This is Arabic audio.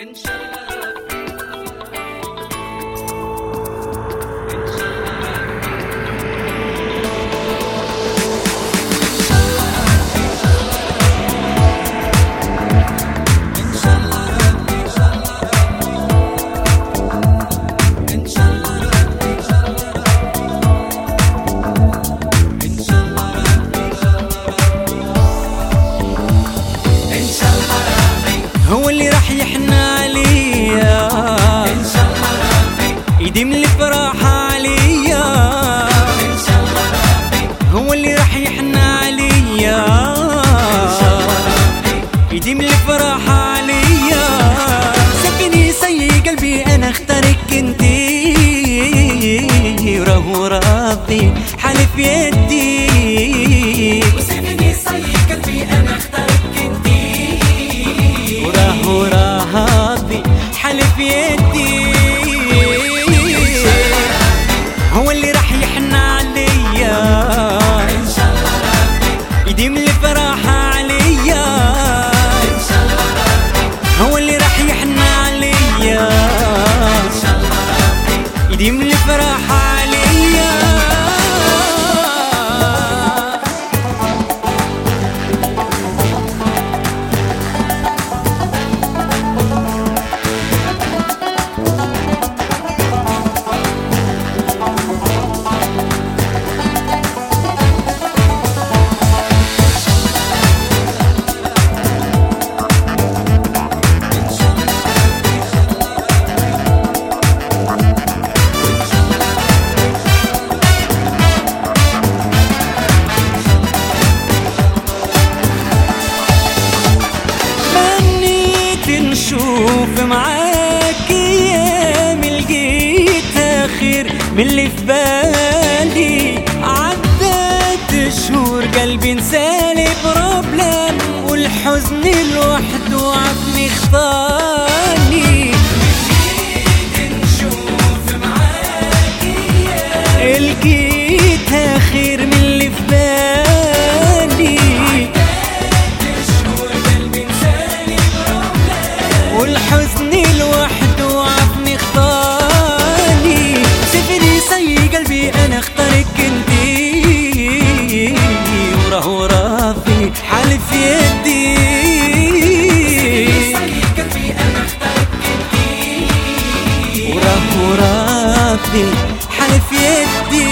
and. إحنا عليا. إن شاء الله ربي. يديم الفرح عليا. إن شاء الله ربي. هو اللي راح يحنى عليا. إن شاء الله ربي. يديم الفرح عليا. سكني سي قلبي أنا أختارك أنتي. راهو راضي حلف يدي. ربي يديم نشوف معاك أيام لقيتها خير من اللي في بالي. عدت شهور قلبي انسالي بروبلم والحزن لوحده عفني اختارني راضي حلف يدي. انتي وراه راضي حلف يدي.